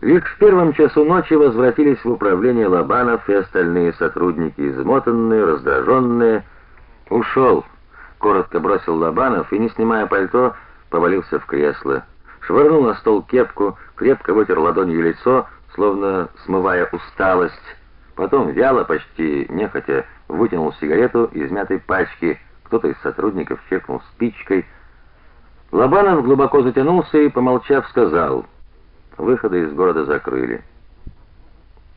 Лишь в первом часу ночи возвратились в управление Лобанов и остальные сотрудники, измотанные, раздраженные. «Ушел», — коротко бросил Лобанов и, не снимая пальто, повалился в кресло. Швырнул на стол кепку, крепко вытер ладонью лицо, словно смывая усталость. Потом вяло, почти нехотя, вытянул сигарету из мятой пачки. Кто-то из сотрудников чекнул спичкой. Лобанов глубоко затянулся и, помолчав, сказал: Выходы из города закрыли.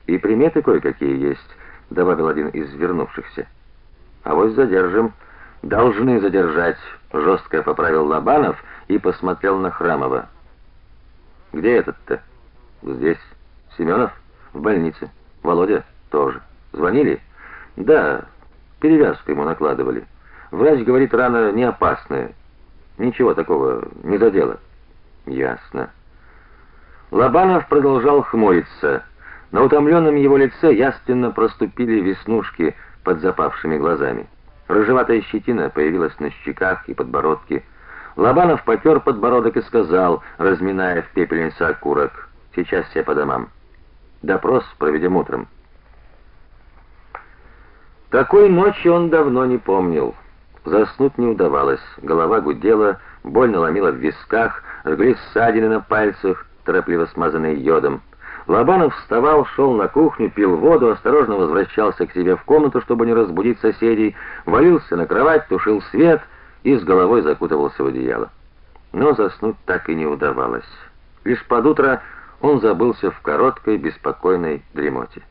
И приметы кое-какие есть, добавил один из вернувшихся. А вот задержим, должны задержать, жестко поправил Лобанов и посмотрел на Храмова. Где этот-то? Здесь. Семенов в больнице. Володя тоже. Звонили? Да, перевязку ему накладывали. Врач говорит, рана не опасная. Ничего такого не задело. Ясно. Лобанов продолжал хмуриться. На утомленном его лице ясно проступили веснушки под запавшими глазами. Рыжеватая щетина появилась на щеках и подбородке. Лобанов потер подбородок и сказал, разминая в пепельнице окурок: "Сейчас все по домам. Допрос проведем утром". Такой ночи он давно не помнил. Заснуть не удавалось. Голова гудела, больно ломила в висках, жгли ссадины на пальцах торопливо смазанный йодом. Лобанов вставал, шел на кухню, пил воду, осторожно возвращался к себе в комнату, чтобы не разбудить соседей, валился на кровать, тушил свет и с головой закутывался в одеяло. Но заснуть так и не удавалось. Лишь под утро он забылся в короткой беспокойной дремоте.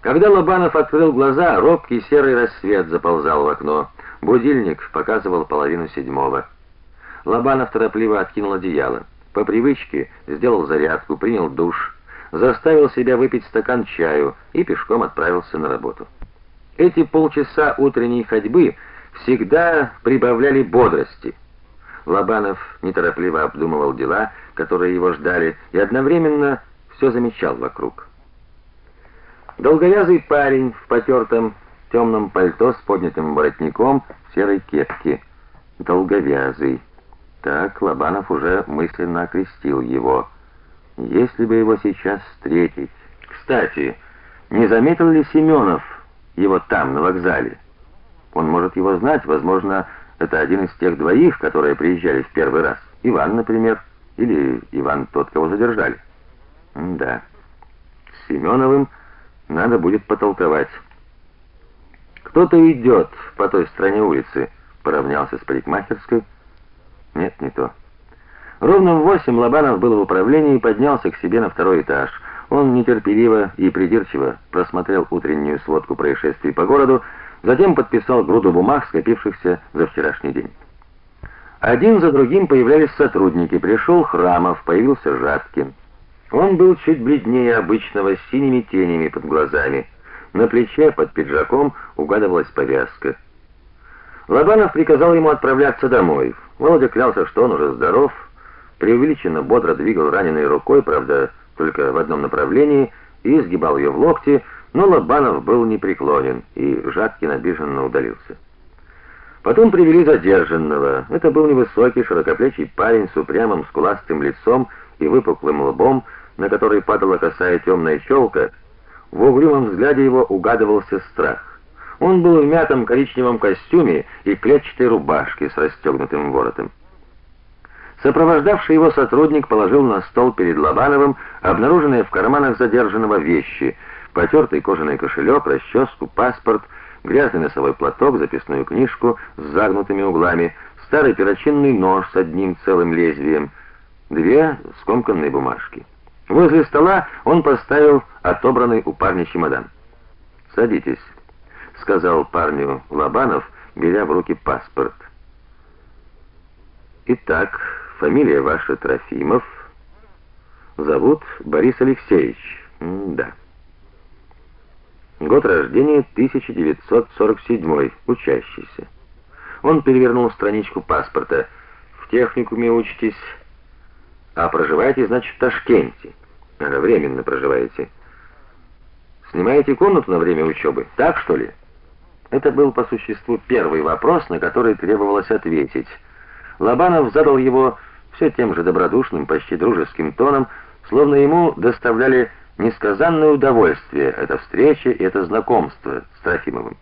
Когда Лобанов открыл глаза, робкий серый рассвет заползал в окно. Будильник показывал половину седьмого. Лобанов торопливо откинул одеяло. По привычке сделал зарядку, принял душ, заставил себя выпить стакан чаю и пешком отправился на работу. Эти полчаса утренней ходьбы всегда прибавляли бодрости. Лобанов неторопливо обдумывал дела, которые его ждали, и одновременно все замечал вокруг. Долговязый парень в потертом темном пальто с поднятым воротником, в серой кепке. Долговязый. Так Лобанов уже мысленно окрестил его. Если бы его сейчас встретить. Кстати, не заметил ли Семенов его там на вокзале? Он может его знать, возможно, это один из тех двоих, которые приезжали в первый раз. Иван, например, или Иван тот, кого задержали. Да. С Семеновым надо будет потолковать. Кто-то идет по той стороне улицы, поравнялся с парикмахерской. Нет, не то. Ровно в восемь Лобанов был в управлении и поднялся к себе на второй этаж. Он нетерпеливо и придирчиво просмотрел утреннюю сводку происшествий по городу, затем подписал груду бумаг, скопившихся за вчерашний день. Один за другим появлялись сотрудники. Пришел Храмов, появился Жаткин. Он был чуть бледнее обычного, с синими тенями под глазами. На плече под пиджаком угадывалась повязка. Лобанов приказал ему отправляться домой. Володя клялся, что он уже здоров, преувеличенно бодро двигал раненой рукой, правда, только в одном направлении, и сгибал ее в локте, но Лобанов был непреклонен, и Жаткин обиженно удалился. Потом привели задержанного. Это был невысокий, широкоплечий парень с упрямым скуластым лицом и выпуклым лбом, на который падала косая темная челка. В угрюмом взгляде его угадывался страх. Он был в мятом коричневом костюме и клетчатой рубашке с расстегнутым воротом. Сопровождавший его сотрудник положил на стол перед Лобановым обнаруженные в карманах задержанного вещи: потертый кожаный кошелек, расческу, паспорт, грязный носовой платок, записную книжку с загнутыми углами, старый перочинный нож с одним целым лезвием, две скомканные бумажки. Возле стола он поставил отобранный у парня чемодан. "Садитесь", сказал парню Лобанов, беря в руки паспорт. Итак, фамилия ваша Трофимов. Зовут Борис Алексеевич. Да. Год рождения 1947, учащийся. Он перевернул страничку паспорта. В техникуме учитесь, а проживаете, значит, в Ташкенте. Временно проживаете. Снимаете комнату на время учебы, так что ли? Это был по существу первый вопрос, на который требовалось ответить. Лобанов задал его все тем же добродушным, почти дружеским тоном, словно ему доставляли несказанное удовольствие эта встреча и это знакомство с Трофимовым.